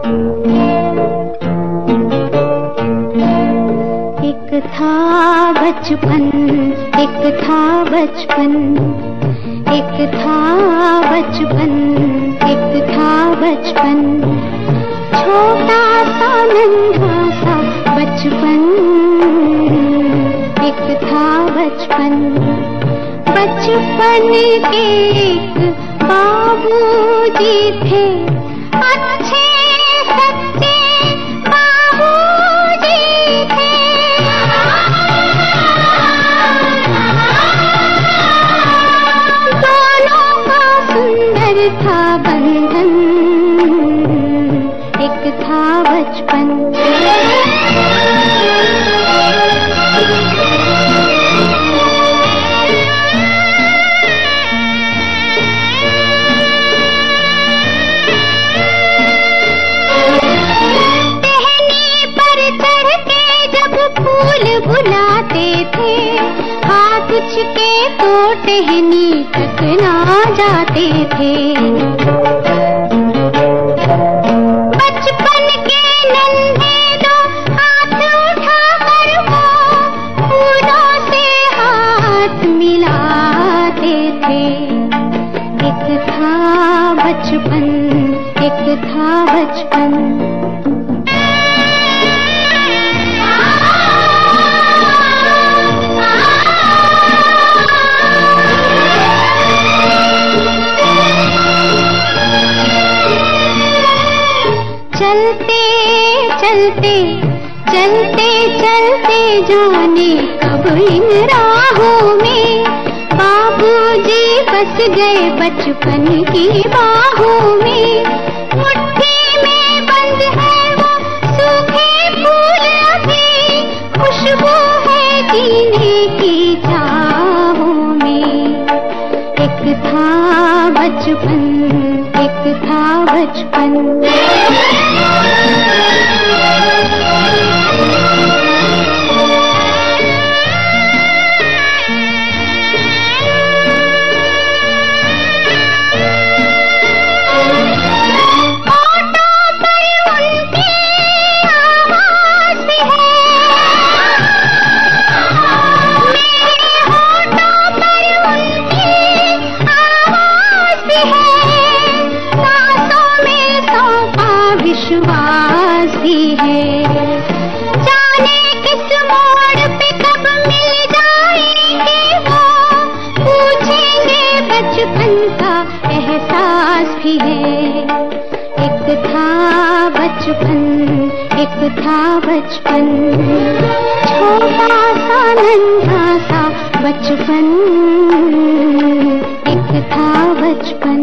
एक था बचपन, एक था बचपन, एक था बचपन, एक था बचपन। छोटा सा सा बचपन, एक था बचपन। बचपन के एक थे, अच्छे था बंधन एक था बचपन। बुलाते थे हाथ उछके तो टहनी तक ना जाते थे। बचपन के नन्हे दो हाथ उठा कर वो से हाथ मिलाते थे। एक था बचपन, एक था बचपन। चलते चलते चलते चलते जाने कब इन राहों में? बाबूजी बस गए बचपन की बाहों में। मुट्ठी में बंद है वो सूखे फूल अभी। खुशबू है जीने की चाहों में। एक था बचपन, एक था बचपन। विश्वास है। जाने किस मोड़ पे कब मिल जाएँगे वो, पूछेंगे बचपन का एहसास भी है। एक था बचपन, एक था बचपन। छोटा सा, नन्हा सा बचपन, एक था बचपन।